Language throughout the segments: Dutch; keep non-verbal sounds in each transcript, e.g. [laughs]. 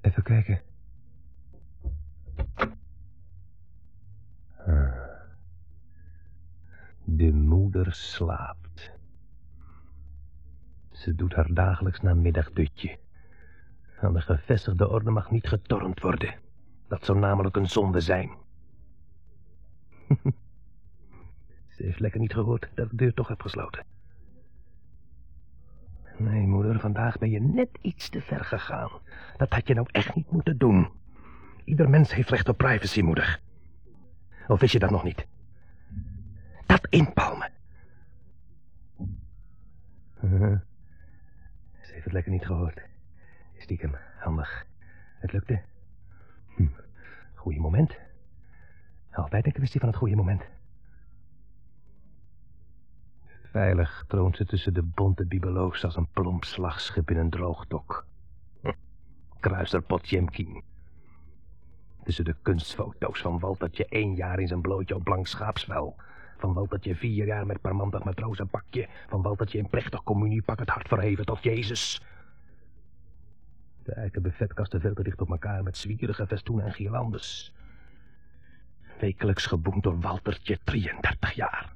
Even kijken. Ah. De moeder slaapt. Ze doet haar dagelijks namiddagdutje. Aan de gevestigde orde mag niet getornd worden. Dat zou namelijk een zonde zijn. [laughs] Ze heeft lekker niet gehoord dat de deur toch heb gesloten. Nee, moeder, vandaag ben je net iets te ver gegaan. Dat had je nou echt niet moeten doen. Ieder mens heeft recht op privacy, moeder. Of wist je dat nog niet? Dat inpalmen. Ze heeft het lekker niet gehoord. Stiekem, handig. Het lukte. Hm. Goeie moment. Altijd een kwestie van het goede moment. Veilig troont ze tussen de bonte bibeloos als een plomp slagschip in een droogdok. Hm. Potjemkin. Tussen de kunstfoto's van Waltertje één jaar in zijn blootje op blank schaapsvel. Van Waltertje vier jaar met parmantig matrozenpakje. Van Waltertje in plechtig communiepak het hart verheven tot Jezus. De eiken buffetkasten veel te dicht op elkaar met zwierige festoenen en girlandes. Wekelijks geboend door Waltertje, 33 jaar.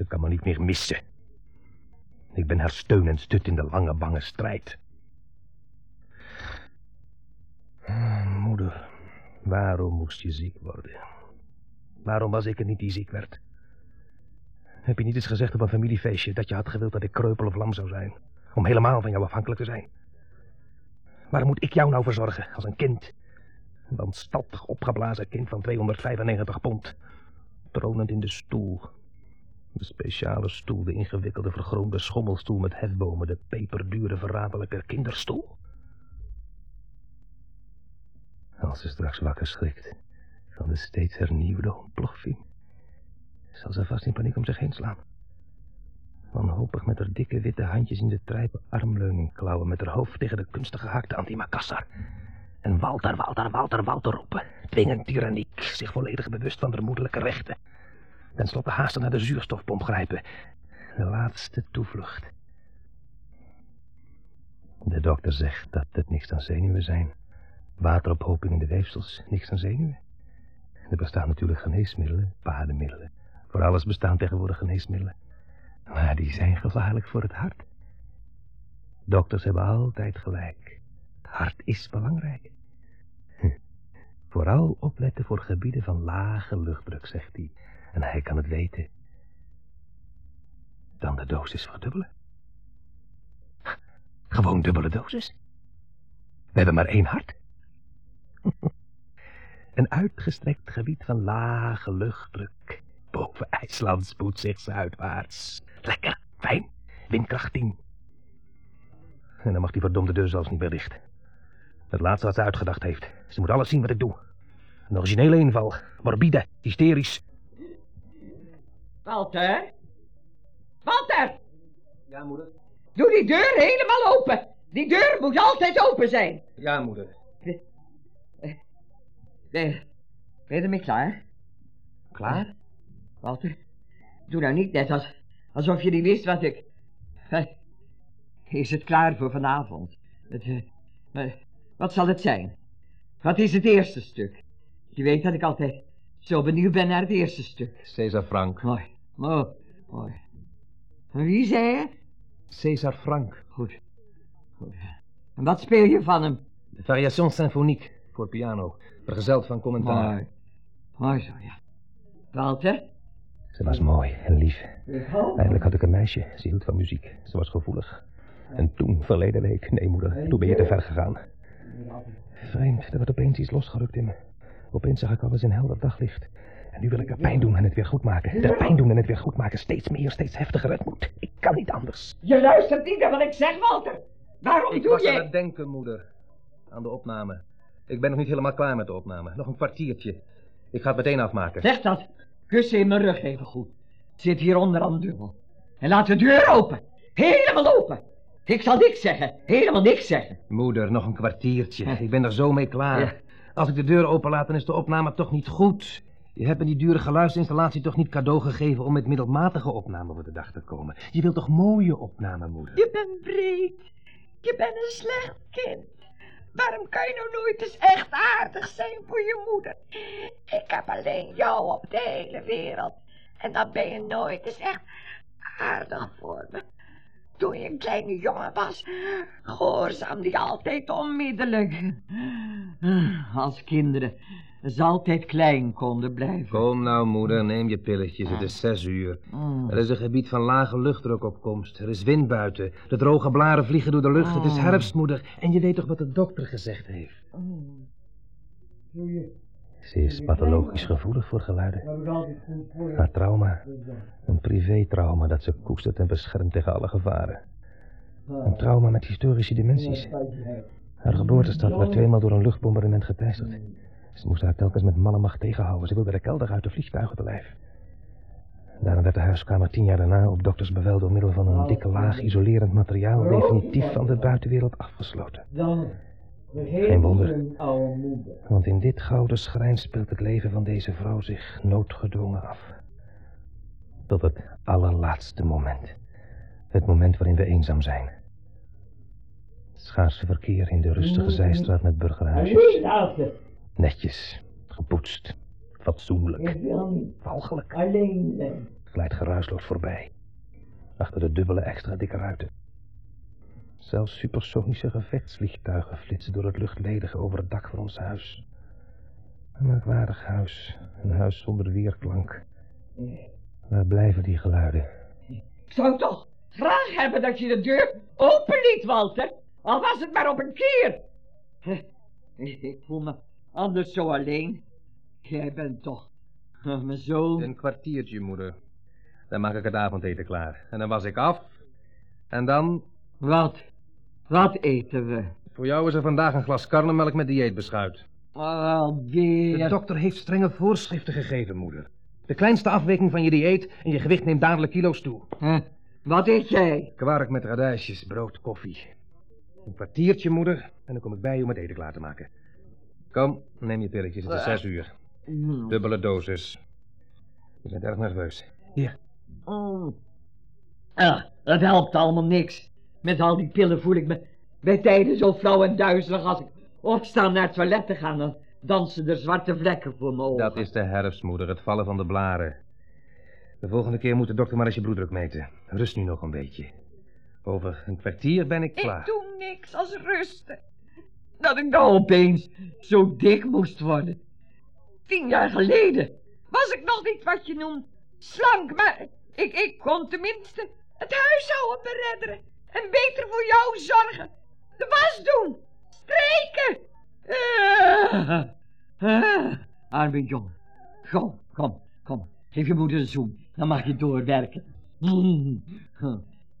Dat kan me niet meer missen. Ik ben haar steun en stut in de lange, bange strijd. Moeder, waarom moest je ziek worden? Waarom was ik er niet die ziek werd? Heb je niet eens gezegd op een familiefeestje dat je had gewild dat ik kreupel of lam zou zijn? Om helemaal van jou afhankelijk te zijn? Waarom moet ik jou nou verzorgen als een kind? Een wanstaltig opgeblazen kind van 295 pond. Tronend in de stoel. De speciale stoel, de ingewikkelde vergroomde schommelstoel met hefbomen, de peperdure verraderlijke kinderstoel. Als ze straks wakker schrikt van de steeds hernieuwde ontploffing, zal ze vast in paniek om zich heen slaan. Wanhopig met haar dikke witte handjes in de trijpe armleuning klauwen, met haar hoofd tegen de kunstige gehaakte antimacassar. En Walter, Walter, Walter, Walter roepen, dwingend tyranniek, zich volledig bewust van de moederlijke rechten. Ten slotte haastig naar de zuurstofpomp grijpen. De laatste toevlucht. De dokter zegt dat het niks dan zenuwen zijn. Waterophoping in de weefsels, niks dan zenuwen. Er bestaan natuurlijk geneesmiddelen, paardenmiddelen. Voor alles bestaan tegenwoordig geneesmiddelen. Maar die zijn gevaarlijk voor het hart. Dokters hebben altijd gelijk. Het hart is belangrijk. Vooral opletten voor gebieden van lage luchtdruk, zegt hij. En hij kan het weten. Dan de dosis verdubbelen. Gewoon dubbele dosis. We hebben maar één hart. [laughs] Een uitgestrekt gebied van lage luchtdruk. Boven IJsland spoedt zich zuidwaarts. Lekker, fijn, windkracht 10. En dan mag die verdomde deur zelfs niet meer dicht. Het laatste wat ze uitgedacht heeft. Ze moet alles zien wat ik doe. Een originele inval. Morbide, hysterisch. Walter? Walter! Ja, moeder? Doe die deur helemaal open. Die deur moet altijd open zijn. Ja, moeder. Ben, ben je ermee klaar? Klaar? Walter, doe nou niet net als, alsof je niet wist wat ik... Is het klaar voor vanavond? Het, uh, wat zal het zijn? Wat is het eerste stuk? Je weet dat ik altijd zo benieuwd ben naar het eerste stuk. César Frank. Mooi, mooi, mooi. Wie zei je? César Frank. Goed, goed. En wat speel je van hem? De variation symphonique voor piano, vergezeld van commentaar. Mooi, mooi zo, ja. Walter? Ze was mooi en lief. Eindelijk had ik een meisje. Ze hield van muziek. Ze was gevoelig. En toen, verleden week, nee moeder, toen ben je te ver gegaan. Vreemd, er werd opeens iets losgerukt in me. Opeens zag ik alles in helder daglicht. En nu wil ik er pijn doen en het weer goed maken. Er pijn doen en het weer goed maken. Steeds meer, steeds heftiger. Het moet. Ik kan niet anders. Je luistert niet naar wat ik zeg, Walter. Waarom ik doe was je... aan het denken, moeder. Aan de opname. Ik ben nog niet helemaal klaar met de opname. Nog een kwartiertje. Ik ga het meteen afmaken. Zeg dat. Kussen in mijn rug even goed. Het zit hier onder aan de dubbel. En laat de deur open. Helemaal open. Ik zal niks zeggen. Helemaal niks zeggen. Moeder, nog een kwartiertje. Ik ben er zo mee klaar. Ja. Als ik de deur openlaat, dan is de opname toch niet goed. Je hebt me die dure geluidsinstallatie toch niet cadeau gegeven om met middelmatige opname voor de dag te komen. Je wilt toch mooie opname, moeder? Je bent breed. Je bent een slecht kind. Waarom kan je nou nooit eens echt aardig zijn voor je moeder? Ik heb alleen jou op de hele wereld. En dan ben je nooit eens echt aardig voor me. Toen je een kleine jongen was, gehoorzaamde je altijd onmiddellijk. Als kinderen ze altijd klein konden blijven. Kom nou, moeder, neem je pilletjes. Het is zes uur. Mm. Er is een gebied van lage luchtdrukopkomst. Er is wind buiten. De droge blaren vliegen door de lucht. Het is Oh. herfst, moeder. En je weet toch wat de dokter gezegd heeft? Ze is pathologisch gevoelig voor geluiden. Haar trauma, een privétrauma dat ze koestert en beschermt tegen alle gevaren. Een trauma met historische dimensies. Haar geboortestad werd tweemaal door een luchtbombardement geteisterd. Ze moest haar telkens met malle macht tegenhouden. Ze wilde de kelder uit de vliegtuigen te lijf. Werd de huiskamer tien jaar daarna op doktersbevel door middel van een dikke laag isolerend materiaal definitief van de buitenwereld afgesloten. Geen wonder. Want in dit gouden schrijn speelt het leven van deze vrouw zich noodgedwongen af. Tot het allerlaatste moment. Het moment waarin we eenzaam zijn. Schaarse verkeer in de rustige zijstraat met burgerhuisjes. Netjes, gepoetst, fatsoenlijk, walgelijk. Alleen. Glijdt geruisloos voorbij. Achter de dubbele extra dikke ruiten. Zelfs supersonische gevechtsvliegtuigen flitsen door het luchtledige over het dak van ons huis. Een merkwaardig huis. Een huis zonder weerklank. Waar blijven die geluiden? Ik zou toch graag hebben dat je de deur open liet, Walter. Al was het maar op een keer. [laughs] Ik voel me anders zo alleen. Jij bent toch eh, mijn zoon. Een kwartiertje, moeder. Dan maak ik het avondeten klaar. En dan was ik af. En dan... Wat? Wat eten we? Voor jou is er vandaag een glas karnemelk met dieetbeschuit. Alweer. De dokter heeft strenge voorschriften gegeven, moeder. De kleinste afwijking van je dieet en je gewicht neemt dadelijk kilo's toe. Huh? Wat eet jij? Kwark met radijsjes, brood, koffie. Een kwartiertje, moeder, en dan kom ik bij je om het eten klaar te maken. Kom, neem je pilletjes, het is zes uur. Mm. Dubbele dosis. Je bent erg nerveus. Hier. Mm. Ah, dat helpt allemaal niks. Met al die pillen voel ik me bij tijden zo flauw en duizelig als ik opsta om naar het toilet te gaan. Dan dansen er zwarte vlekken voor mijn ogen. Dat is de herfst, moeder, het vallen van de blaren. De volgende keer moet de dokter maar eens je bloeddruk meten. Rust nu nog een beetje. Over een kwartier ben ik Ik klaar. doe niks als rusten. Dat ik nou opeens zo dik moest worden. Tien jaar geleden was ik nog niet wat je noemt slank, maar ik, ik kon tenminste het huishouden beredderen. En beter voor jou zorgen. De was doen. Streken. Ah, ah, arme jongen. Kom, kom, kom. Geef je moeder een zoen. Dan mag je doorwerken. Mm.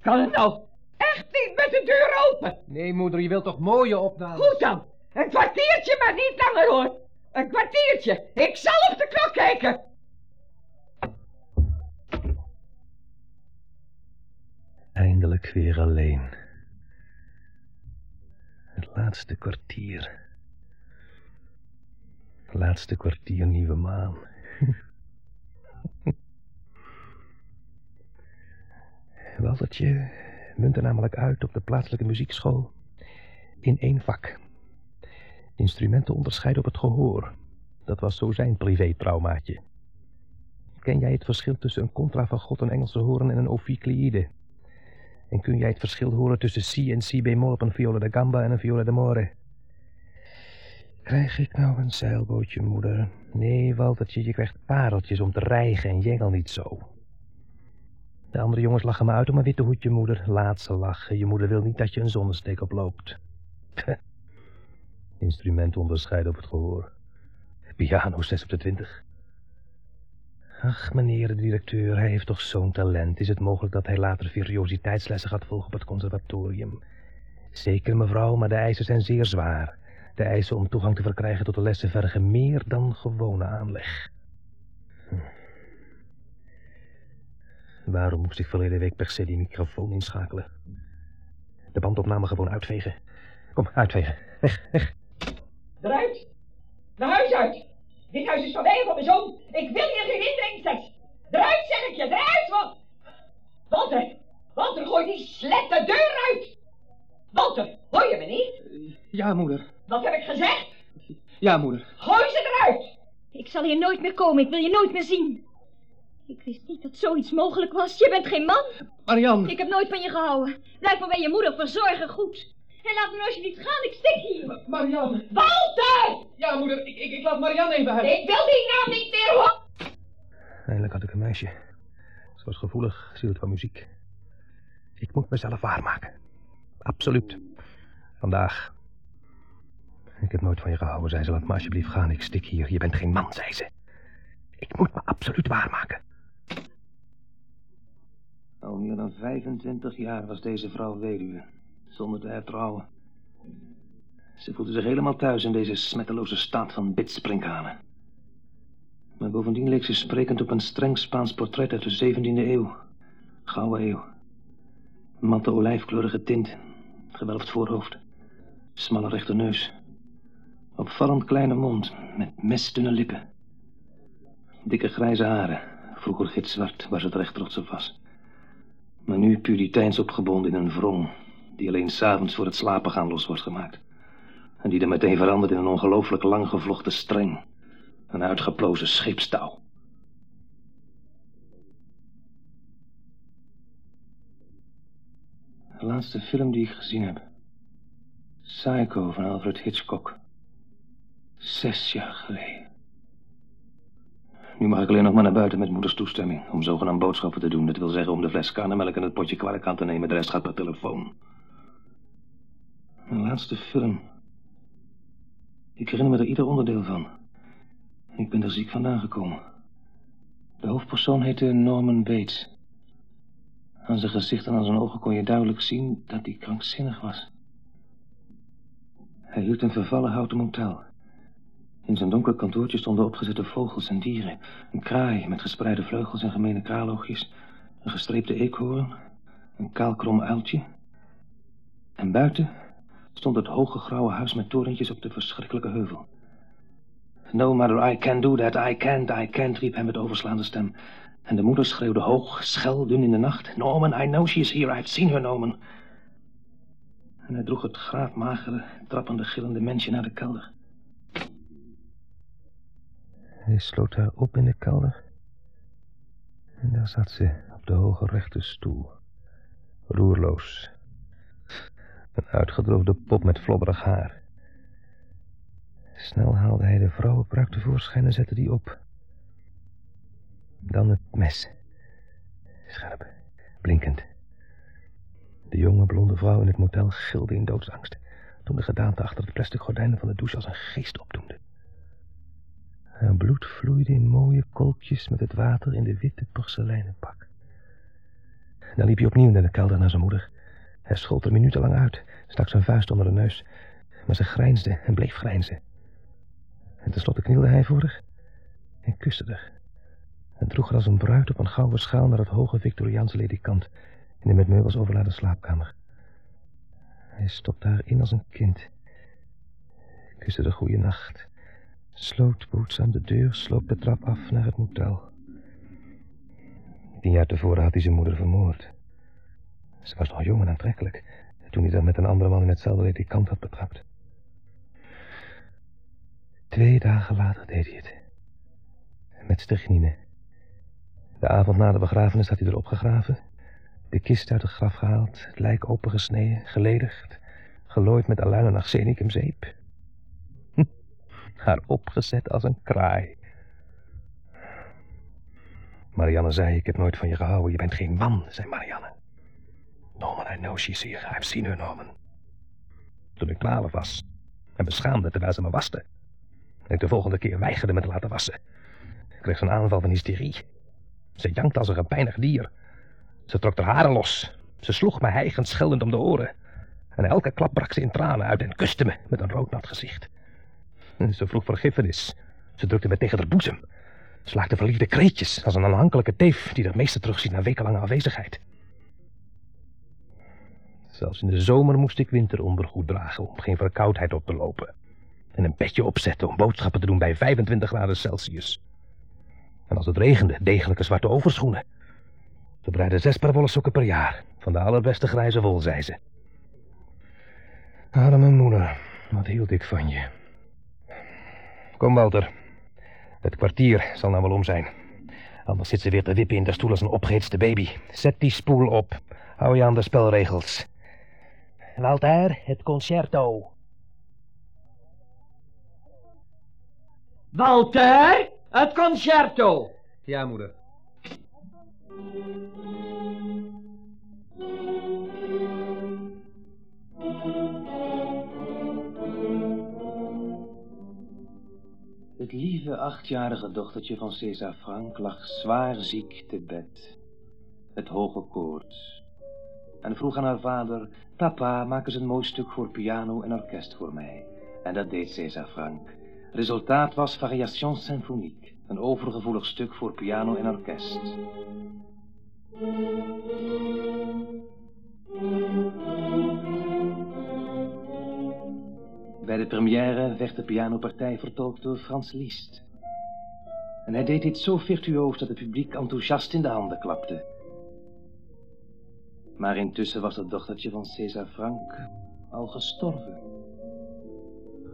Kan het nou Echt niet met de deur open. Nee, moeder, je wilt toch mooie opnames? Goed dan. Een kwartiertje, maar niet langer hoor. Een kwartiertje. Ik zal op de klok kijken. Eindelijk weer alleen. Het laatste kwartier. Het laatste kwartier nieuwe maan. [laughs] Waltertje muntte namelijk uit op de plaatselijke muziekschool in één vak. Instrumenten onderscheiden op het gehoor. Dat was zo zijn privé-traumaatje. Ken jij het verschil tussen een contrafagot, een Engelse hoorn en een ophicleïde? En kun jij het verschil horen tussen C en C bemol op een viola da gamba en een viola d'amore? Krijg ik nou een zeilbootje, moeder? Nee, Waltertje, je krijgt pareltjes om te rijgen en jengel niet zo. De andere jongens lachen me uit om een witte hoedje, moeder. Laat ze lachen. Je moeder wil niet dat je een zonnesteek oploopt. [laughs] Instrument onderscheiden op het gehoor. Piano 6 op de 20. Ach, meneer de directeur, hij heeft toch zo'n talent. Is het mogelijk dat hij later virtuositeitslessen gaat volgen op het conservatorium? Zeker, mevrouw, maar de eisen zijn zeer zwaar. De eisen om toegang te verkrijgen tot de lessen vergen meer dan gewone aanleg. Hm. Waarom moest ik verleden week per se die microfoon inschakelen? De bandopname gewoon uitvegen. Kom, uitvegen. Weg, weg. Eruit. Naar huis uit. Dit huis is van mij en van mijn zoon. Ik wil hier geen indringseks. Eruit zeg ik je, eruit, want... Walter, Walter, gooi die slet de deur uit. Walter, hoor je me niet? Ja, moeder. Wat heb ik gezegd? Ja, moeder. Gooi ze eruit! Ik zal hier nooit meer komen. Ik wil je nooit meer zien. Ik wist niet dat zoiets mogelijk was. Je bent geen man. Marian. Ik heb nooit van je gehouden. Blijf maar bij je moeder verzorgen, goed. En laat me nou alsjeblieft gaan. Ik stik hier. Marian. Walter! Ja, moeder. Ik, ik, ik laat Marian even uit. Ik wil die naam niet meer horen! Eindelijk had ik een meisje. Ze was gevoelig, ze hield van muziek. Ik moet mezelf waarmaken. Absoluut. Vandaag. Ik heb nooit van je gehouden, zei ze. Laat me alsjeblieft gaan, ik stik hier. Je bent geen man, zei ze. Ik moet me absoluut waarmaken. Al meer dan 25 jaar was deze vrouw weduwe, zonder te hertrouwen. Ze voelde zich helemaal thuis in deze smetteloze staat van bitsprinkhanen. Maar bovendien leek ze sprekend op een streng Spaans portret uit de 17e eeuw. Gouden eeuw. Matte olijfkleurige tint, gewelfd voorhoofd, smalle rechte neus. Opvallend kleine mond, met mesdunne lippen. Dikke grijze haren, vroeger gitzwart, waar ze terecht trots op was. Maar nu puriteins opgebonden in een wrong, die alleen s'avonds voor het slapen gaan los wordt gemaakt. En die dan meteen verandert in een ongelooflijk lang gevlochten streng. Een uitgeplozen scheepstouw. De laatste film die ik gezien heb. Psycho van Alfred Hitchcock. Zes jaar geleden. Nu mag ik alleen nog maar naar buiten met moeders toestemming... om zogenaamd boodschappen te doen. Dat wil zeggen om de fles karnemelk en het potje kwark aan te nemen. De rest gaat per telefoon. Mijn laatste film. Ik herinner me er ieder onderdeel van. Ik ben er ziek vandaan gekomen. De hoofdpersoon heette Norman Bates. Aan zijn gezicht en aan zijn ogen kon je duidelijk zien dat hij krankzinnig was. Hij hield een vervallen houten motel. In zijn donker kantoortje stonden opgezette vogels en dieren. Een kraai met gespreide vleugels en gemene kraaloogjes. Een gestreepte eekhoorn. Een kaalkrom uiltje. En buiten stond het hoge grauwe huis met torentjes op de verschrikkelijke heuvel. No, mother, I can do that. I can't, I can't, riep hij met overslaande stem. En de moeder schreeuwde hoog, schel, dun in de nacht. Norman, I know she is here. I've seen her, Norman. En hij droeg het graafmagere, trappende, gillende mensje naar de kelder. Hij sloot haar op in de kelder. En daar zat ze op de hoge rechte stoel. Roerloos. Een uitgedroogde pop met flobberig haar. Snel haalde hij de vrouwenpruik tevoorschijn en zette die op. Dan het mes. Scherp, blinkend. De jonge blonde vrouw in het motel gilde in doodsangst... toen de gedaante achter de plastic gordijnen van de douche als een geest opdoemde. Haar bloed vloeide in mooie kolkjes met het water in de witte porseleinen pak. Dan liep hij opnieuw naar de kelder naar zijn moeder. Hij schold er minutenlang uit, stak zijn vuist onder de neus. Maar ze grijnsde en bleef grijnzen. En tenslotte knielde hij voor haar en kuste haar. En droeg haar als een bruid op een gouden schaal naar het hoge Victoriaanse ledikant in de met meubels overladen slaapkamer. Hij stopte haar in als een kind. Kuste de goede nacht. Sloot behoedzaam de deur, sloop de trap af naar het motel. Tien jaar tevoren had hij zijn moeder vermoord. Ze was nog jong en aantrekkelijk, toen hij dan met een andere man in hetzelfde ledikant had betrapt. Twee dagen later deed hij het. Met strychnine. De avond na de begrafenis had hij erop gegraven. De kist uit het graf gehaald, het lijk opengesneden, geledigd, gelooid met aluin en arsenicumzeep. [laughs] Haar opgezet als een kraai. Marianne zei, ik heb nooit van je gehouden, je bent geen man, zei Marianne. Norman, I know she's here, I've seen her, Norman. Toen ik twaalf was en beschaamde terwijl ze me waste. En ik de volgende keer weigerde me te laten wassen. Ik kreeg zo'n aanval van hysterie. Ze jankte als een gepijnigd dier. Ze trok haar haren los. Ze sloeg me hijgend scheldend om de oren. En elke klap brak ze in tranen uit en kuste me met een roodnat gezicht. En ze vroeg vergiffenis. Ze drukte me tegen haar boezem. Slaakte verliefde kreetjes als een aanhankelijke teef die de meeste terugziet na wekenlange afwezigheid. Zelfs in de zomer moest ik winterondergoed dragen om geen verkoudheid op te lopen. En een bedje opzetten om boodschappen te doen bij 25 graden Celsius. En als het regende, degelijke zwarte overschoenen. Ze breide zes paar wollen sokken per jaar, van de allerbeste grijze wol, zei ze. Arme moeder, wat hield ik van je. Kom, Walter. Het kwartier zal nou wel om zijn. Anders zit ze weer te wippen in de stoel als een opgehitste baby. Zet die spoel op. Hou je aan de spelregels. Walter, het concerto. Walter, het concerto. Ja, moeder. Het lieve achtjarige dochtertje van César Frank lag zwaar ziek te bed. Het hoge koorts. En vroeg aan haar vader, papa, maak eens een mooi stuk voor piano en orkest voor mij. En dat deed César Frank. Resultaat was Variation Symphonique, een overgevoelig stuk voor piano en orkest. Bij de première werd de pianopartij vertolkt door Frans Liszt. En hij deed dit zo virtuoos dat het publiek enthousiast in de handen klapte. Maar intussen was het dochtertje van César Frank al gestorven.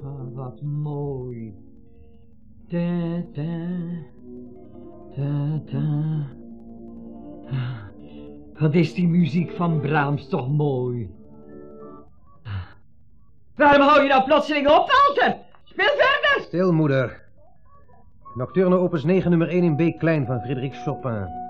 Ah, wat mooi. Ta, ta, ta, ta. Ah, Wat is die muziek van Brahms toch mooi. Ah. Waarom hou je nou plotseling op, Walter? Speel verder! Stil, moeder. Nocturne opus 9 nummer 1 in B klein van Frédéric Chopin.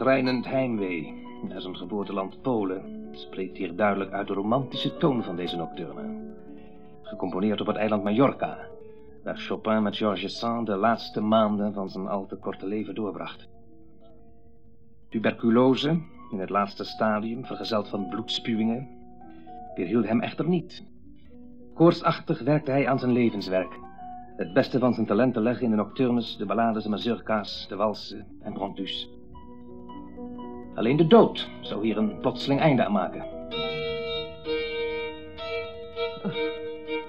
Schrijnend heimwee naar zijn geboorteland Polen spreekt hier duidelijk uit de romantische toon van deze nocturne. Gecomponeerd op het eiland Mallorca, waar Chopin met Georges Sand de laatste maanden van zijn al te korte leven doorbracht. Tuberculose, in het laatste stadium, vergezeld van bloedspuwingen, weerhield hem echter niet. Koortsachtig werkte hij aan zijn levenswerk. Het beste van zijn talent te leggen in de nocturnes, de ballades, de mazurka's, de walsen en brontus. Alleen de dood zou hier een plotseling einde aan maken.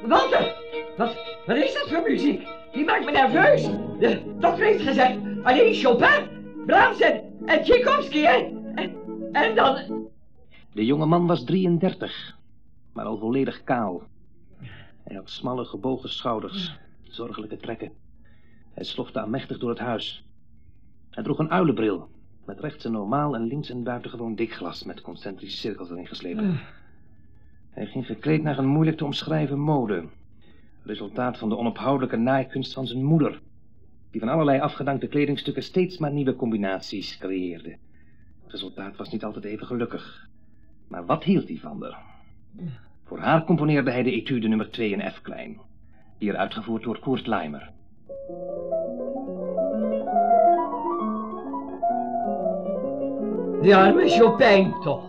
Walter, wat, wat is dat voor muziek? Die maakt me nerveus. De dokter heeft gezegd, alleen Chopin, Brahms en, en Tchaikovsky, hè? En, en dan... De jonge man was 33, maar al volledig kaal. Hij had smalle gebogen schouders, zorgelijke trekken. Hij slofte aanmächtig door het huis. Hij droeg een uilenbril, met rechts een normaal en links een buitengewoon dik glas met concentrische cirkels erin geslepen. Hij ging gekleed naar een moeilijk te omschrijven mode. Resultaat van de onophoudelijke naaikunst van zijn moeder. Die van allerlei afgedankte kledingstukken steeds maar nieuwe combinaties creëerde. Het resultaat was niet altijd even gelukkig. Maar wat hield hij van haar? Voor haar componeerde hij de etude nummer 2 in F klein. Hier uitgevoerd door Kurt Leimer. Die arme Chopin toch.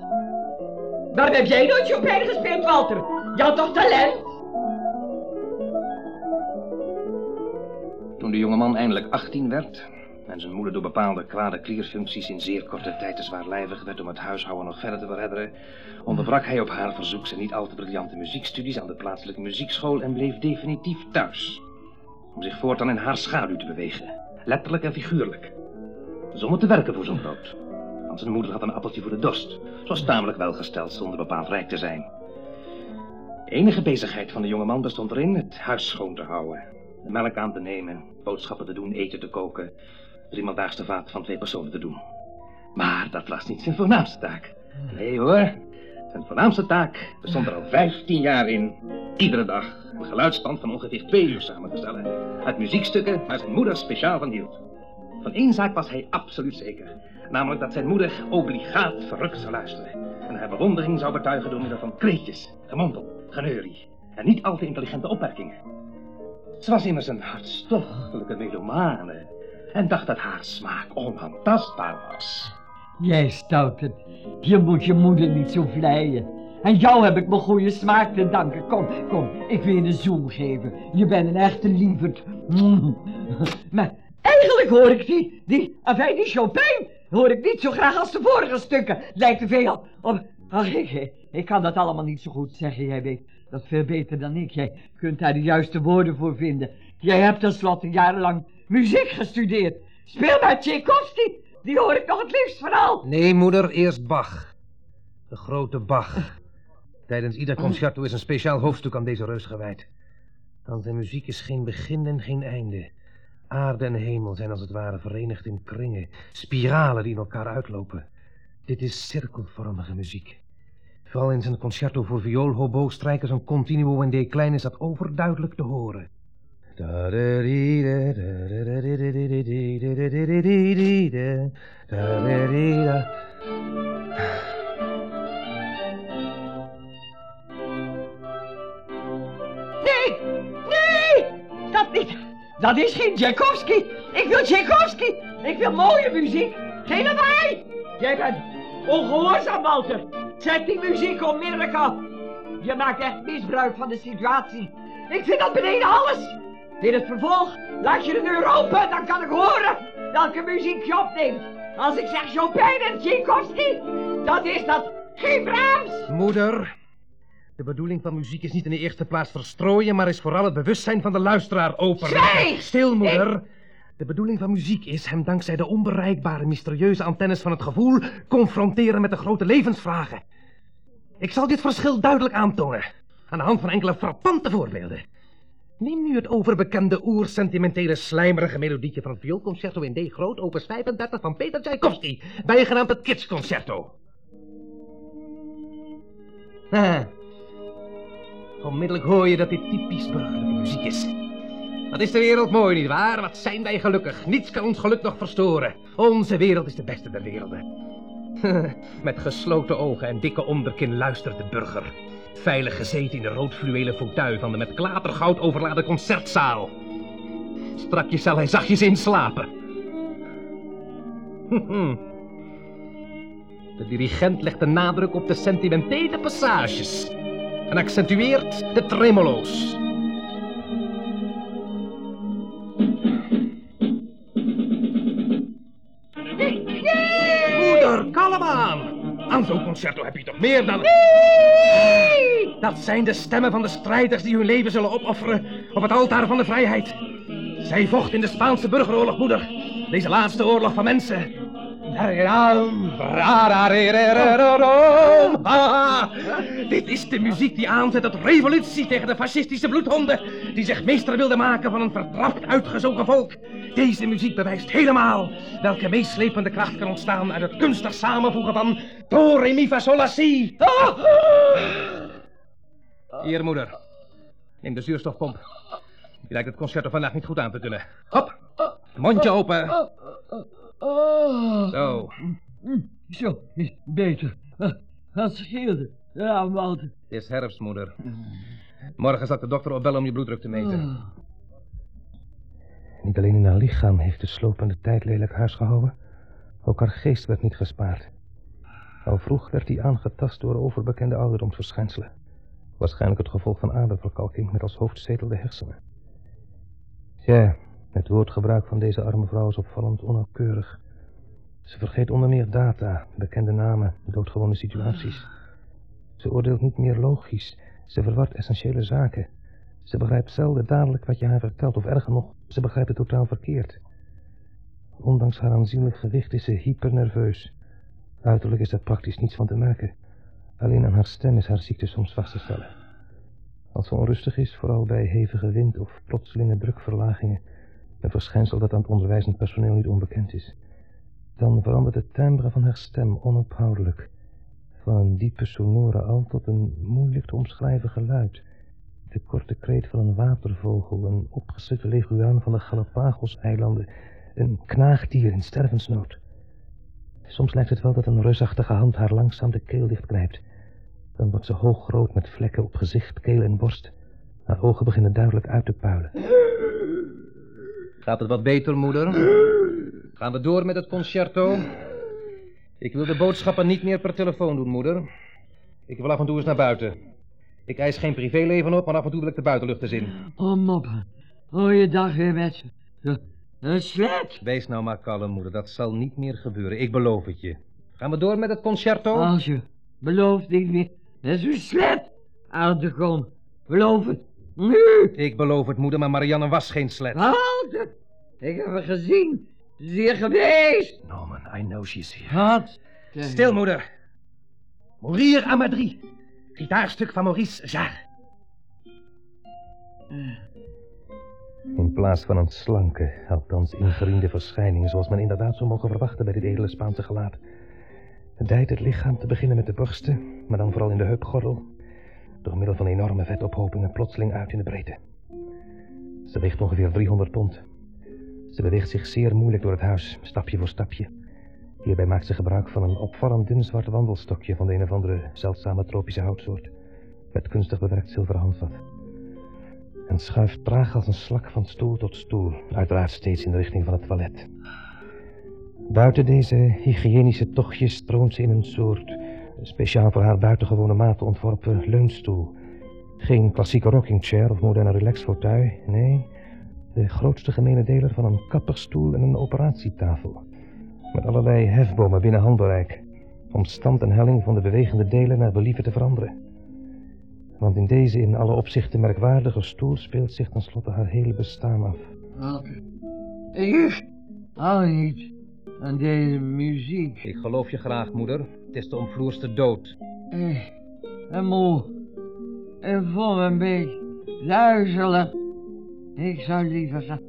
Waarom heb jij nooit Chopin gespeeld, Walter? Je had toch talent? Toen de jongeman eindelijk 18 werd en zijn moeder door bepaalde kwade klierfuncties in zeer korte tijd te zwaarlijvig werd om het huishouden nog verder te verredderen, onderbrak hij op haar verzoek zijn niet al te briljante muziekstudies aan de plaatselijke muziekschool en bleef definitief thuis. Om zich voortaan in haar schaduw te bewegen, letterlijk en figuurlijk. Zonder te werken voor zijn brood. Want zijn moeder had een appeltje voor de dorst. Ze was tamelijk welgesteld zonder bepaald rijk te zijn. De enige bezigheid van de jongeman bestond erin het huis schoon te houden. De melk aan te nemen, boodschappen te doen, eten te koken. Driemaal de vaat van twee personen te doen. Maar dat was niet zijn voornaamste taak. Nee hoor, zijn voornaamste taak bestond er al 15 jaar in. Iedere dag een geluidsband van ongeveer twee uur samen te stellen. Uit muziekstukken waar zijn moeder speciaal van hield. Van één zaak was hij absoluut zeker. Namelijk dat zijn moeder obligaat verrukt zou luisteren. En haar bewondering zou betuigen door middel van kreetjes, gemompel, geneurie. En niet al te intelligente opmerkingen. Ze was immers een hartstochtelijke melomane. En dacht dat haar smaak onaantastbaar was. Jij stoutert. Je moet je moeder niet zo vleien. En jou heb ik mijn goede smaak te danken. Kom, kom, ik wil je een zoen geven. Je bent een echte lieverd. Mm. [laughs] Maar eigenlijk hoor ik die, die, enfin die Chopin, hoor ik niet zo graag als de vorige stukken. Lijkt te veel op... Ik, ik kan dat allemaal niet zo goed zeggen, jij weet dat veel beter dan ik. Jij kunt daar de juiste woorden voor vinden. Jij hebt tenslotte jarenlang muziek gestudeerd. Speel maar Tchaikovsky. Die hoor ik nog het liefst van al. Nee, moeder, eerst Bach. De grote Bach. Tijdens ieder concerto is een speciaal hoofdstuk aan deze reus gewijd. Aan zijn muziek is geen begin en geen einde. Aarde en hemel zijn als het ware verenigd in kringen, spiralen die in elkaar uitlopen. Dit is cirkelvormige muziek. Vooral in zijn concerto voor viool, hobo, strijkers en continuo en declijn is dat overduidelijk te horen. Nee, nee, dat niet. Dat is geen Tchaikovsky. Ik wil Tchaikovsky. Ik wil mooie muziek. Geen lawaai. Jij bent ongehoorzaam, Walter. Zet die muziek onmiddellijk af. Je maakt echt misbruik van de situatie. Ik vind dat beneden alles. In het vervolg laat je de deur open, dan kan ik horen welke muziek je opneemt. Als ik zeg Chopin en Tchaikovsky, dan is dat geen Brahms. Moeder, de bedoeling van muziek is niet in de eerste plaats verstrooien, maar is vooral het bewustzijn van de luisteraar openen. Zwijg! Stil, moeder. De bedoeling van muziek is hem dankzij de onbereikbare, mysterieuze antennes van het gevoel confronteren met de grote levensvragen. Ik zal dit verschil duidelijk aantonen, aan de hand van enkele frappante voorbeelden. Neem nu het overbekende oersentimentele slijmerige melodietje van het vioolconcerto in D groot, opus 35 van Peter Tchaikovsky, bijgenaamd het Kidsconcerto. [laughs] Ah. Onmiddellijk hoor je dat dit typisch burgerlijke muziek is. Wat is de wereld mooi, nietwaar? Wat zijn wij gelukkig. Niets kan ons geluk nog verstoren. Onze wereld is de beste der werelden. [laughs] Met gesloten ogen en dikke onderkin luistert de burger. Veilig gezeten in de rood-fluwelen fauteuil van de met klatergoud overladen concertzaal. Strakjes zal hij zachtjes inslapen. [laughs] De dirigent legt de nadruk op de sentimentele passages en accentueert de tremolo's. Moeder, kalm aan! Aan zo'n concerto heb je toch meer dan... Dat zijn de stemmen van de strijders die hun leven zullen opofferen op het altaar van de vrijheid. Zij vocht in de Spaanse burgeroorlog, moeder. Deze laatste oorlog van mensen. Dit is de muziek die aanzet tot revolutie tegen de fascistische bloedhonden... die zich meester wilden maken van een vertrapt uitgezogen volk. Deze muziek bewijst helemaal welke meeslepende kracht kan ontstaan... uit het kunstig samenvoegen van do, re, mi. Hier, moeder. Neem de zuurstofpomp. Je lijkt het concerto vandaag niet goed aan te kunnen. Hop, mondje open. Zo. Zo, is beter. Dat scheelde. Ja, Walter. Het is herfst, moeder. Morgen zal ik de dokter opbellen om je bloeddruk te meten. Niet alleen in haar lichaam heeft de slopende tijd lelijk huis gehouden, ook haar geest werd niet gespaard. Al vroeg werd hij aangetast door overbekende ouderdomsverschijnselen. Waarschijnlijk het gevolg van aderverkalking met als hoofdzetel de hersenen. Tja, het woordgebruik van deze arme vrouw is opvallend onnauwkeurig. Ze vergeet onder meer data, bekende namen, doodgewone situaties. Ze oordeelt niet meer logisch, ze verwart essentiële zaken. Ze begrijpt zelden dadelijk wat je haar vertelt, of erger nog, ze begrijpt het totaal verkeerd. Ondanks haar aanzienlijk gewicht is ze hypernerveus. Uiterlijk is daar praktisch niets van te merken. Alleen aan haar stem is haar ziekte soms vast te stellen. Als ze onrustig is, vooral bij hevige wind of plotselinge drukverlagingen, een verschijnsel dat aan het onderwijzend personeel niet onbekend is, dan verandert het timbre van haar stem onophoudelijk. Van een diepe sonore al tot een moeilijk te omschrijven geluid. De korte kreet van een watervogel, een opgeschrikte leguaan van de Galapagos-eilanden, een knaagdier in stervensnood. Soms lijkt het wel dat een reusachtige hand haar langzaam de keel dichtknijpt. Dan wordt ze hooggroot met vlekken op gezicht, keel en borst. Haar ogen beginnen duidelijk uit te puilen. Gaat het wat beter, moeder? Gaan we door met het concerto? Ik wil de boodschappen niet meer per telefoon doen, moeder. Ik wil af en toe eens naar buiten. Ik eis geen privéleven op, maar af en toe wil ik de buitenlucht eens in. Oh, moppen. Goeiedag, weer met je. Een slet. Wees nou maar kalm, moeder. Dat zal niet meer gebeuren. Ik beloof het je. Gaan we door met het concerto? Als je belooft niet meer, dat is een slet. Aan te komen. Beloof het. Nu. Ik beloof het, moeder, maar Marianne was geen slet. Walter. Ik heb haar gezien. Ze is hier geweest. Norman, I know she's here. Wat? Stil, moeder. Mourir à Madrid. Gitaarstuk van Maurice Jarre. In plaats van een slanke, althans ingeriende verschijning, zoals men inderdaad zou mogen verwachten bij dit edele Spaanse gelaat, dijt het lichaam te beginnen met de borsten, maar dan vooral in de heupgordel, door middel van enorme vetophopingen plotseling uit in de breedte. Ze weegt ongeveer 300 pond. Ze beweegt zich zeer moeilijk door het huis, stapje voor stapje. Hierbij maakt ze gebruik van een opvallend dun zwart wandelstokje van de een of andere zeldzame tropische houtsoort, met kunstig bewerkt zilveren handvat. En schuift traag als een slak van stoel tot stoel, uiteraard steeds in de richting van het toilet. Buiten deze hygiënische tochtjes troont ze in een soort speciaal voor haar buitengewone maten ontworpen leunstoel. Geen klassieke rocking chair of moderne relaxfauteuil, nee, de grootste gemene deler van een kapperstoel en een operatietafel. Met allerlei hefbomen binnen handbereik, om stand en helling van de bewegende delen naar believen te veranderen. Want in deze in alle opzichten merkwaardige stoel speelt zich tenslotte haar hele bestaan af. Wat? Ik hou niet aan deze muziek. Ik geloof je graag, moeder. Het is de omvloerste dood. Ik ben moe. Ik voel me een beetje duizelig. Ik zou liever gaan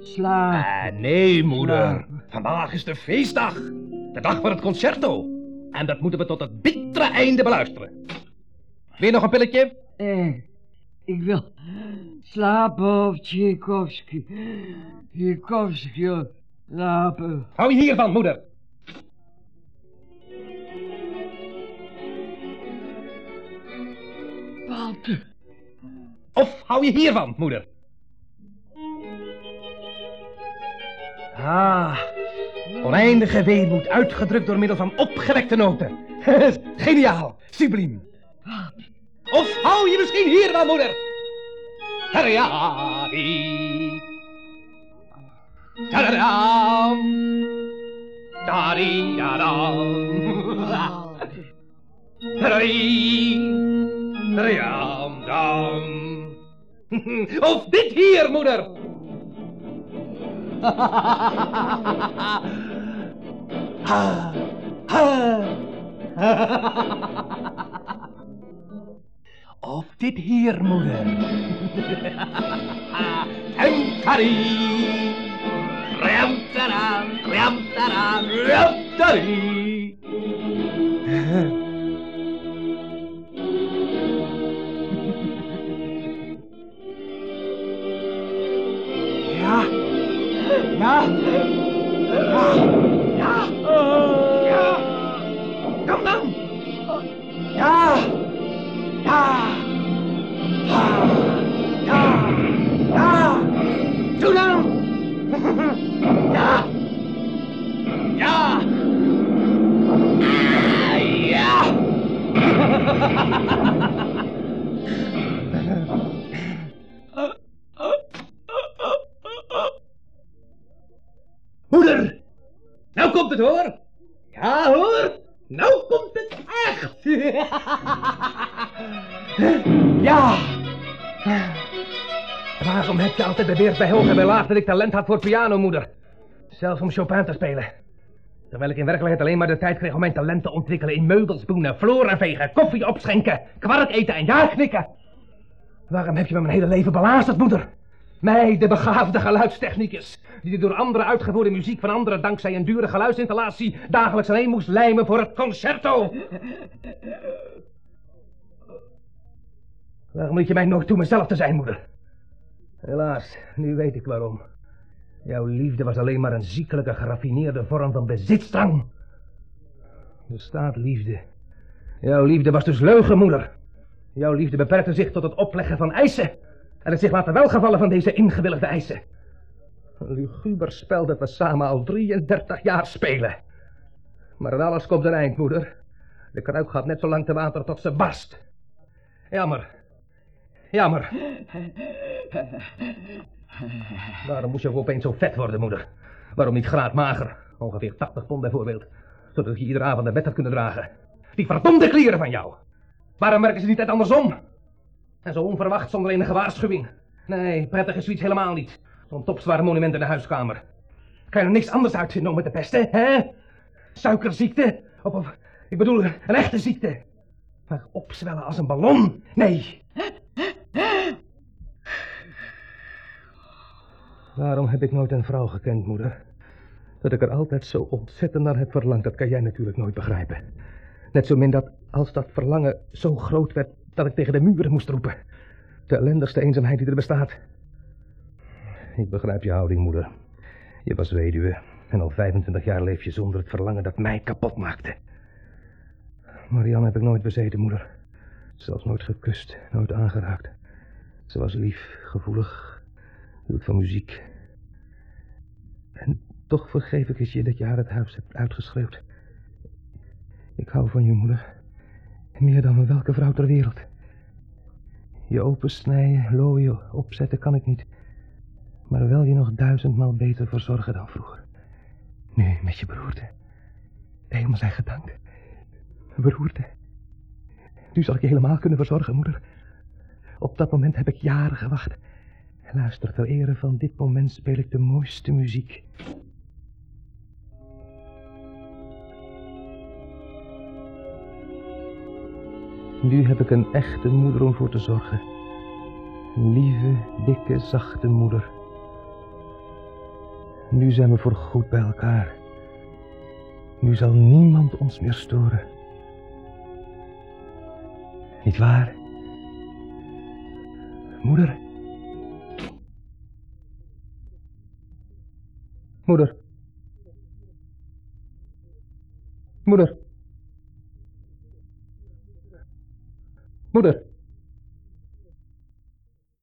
slapen. Ah, nee, moeder. Vandaag is de feestdag. De dag van het concerto. En dat moeten we tot het bittere einde beluisteren. Wil je nog een pilletje? Nee, ik wil slapen op Tchaikovsky. Tchaikovsky slapen. Hou je hiervan, moeder? Of hou je hiervan, moeder? Ah, oneindige weemoed uitgedrukt door middel van opgewekte noten. [laughs] Geniaal, subliem. Of hou je misschien hiervan, moeder? Tadadadi. Tadadam. Tadadi. Dam. [laughs] Of dit hier, moeder. [laughs] Of dit hier, moeder. En tari. Ram taram, Ja. Ja. Ja. Hoor! Ja hoor! Nou komt het echt! [laughs] ja! Waarom heb je altijd beweerd bij hoog en dat ik talent had voor piano, moeder? Zelfs om Chopin te spelen. Terwijl ik in werkelijkheid alleen maar de tijd kreeg om mijn talent te ontwikkelen in meubels boenen, vegen, koffie opschenken, kwark eten en jaarknikken. Waarom heb je me mijn hele leven belazerd, moeder? Mij, de begaafde geluidstechnicus, die de door anderen uitgevoerde muziek van anderen dankzij een dure geluidsinstallatie dagelijks alleen moest lijmen voor het concerto. Waarom liet je mij nooit toe mezelf te zijn, moeder? Helaas, nu weet ik waarom. Jouw liefde was alleen maar een ziekelijke, geraffineerde vorm van bezitstrang. Bestaat liefde. Jouw liefde was dus leugen, moeder. Jouw liefde beperkte zich tot het opleggen van eisen. En het zich laten welgevallen van deze ingewilligde eisen. Een luguber spel dat we samen al 33 jaar spelen. Maar alles komt een eind, moeder. De kruik gaat net zo lang te water tot ze barst. Jammer. Jammer. Waarom moest je opeens zo vet worden, moeder? Waarom niet graadmager? Ongeveer 80 pond bijvoorbeeld. Zodat je iedere avond naar bed had kunnen dragen. Die verdomde klieren van jou. Waarom werken ze niet net andersom? En zo onverwacht zonder enige waarschuwing. Nee, prettig is zoiets helemaal niet. Zo'n topzwaar monument in de huiskamer. Kan je nog niks anders uitvinden om me te pesten, hè? Suikerziekte? Of, of ik bedoel, een echte ziekte. Maar opzwellen als een ballon? Nee. Waarom heb ik nooit een vrouw gekend, moeder? Dat ik er altijd zo ontzettend naar heb verlangd, dat kan jij natuurlijk nooit begrijpen. Net zo min dat als dat verlangen zo groot werd dat ik tegen de muren moest roepen. De ellendigste eenzaamheid die er bestaat. Ik begrijp je houding, moeder. Je was weduwe en al 25 jaar leef je zonder het verlangen dat mij kapot maakte. Marianne heb ik nooit bezeten, moeder. Zelfs nooit gekust, nooit aangeraakt. Ze was lief, gevoelig, hield van muziek. En toch vergeef ik het je dat je haar het huis hebt uitgeschreeuwd. Ik hou van je, moeder. Meer dan welke vrouw ter wereld. Je opensnijden, looien, opzetten kan ik niet. Maar wel je nog duizendmaal beter verzorgen dan vroeger. Nu, met je beroerte. De hemel zij gedankt. Beroerte. Nu zal ik je helemaal kunnen verzorgen, moeder. Op dat moment heb ik jaren gewacht. Luister, ter ere van dit moment speel ik de mooiste muziek. Nu heb ik een echte moeder om voor te zorgen. Een lieve, dikke, zachte moeder. Nu zijn we voor goed bij elkaar. Nu zal niemand ons meer storen. Niet waar? Moeder? Moeder? Moeder? Moeder?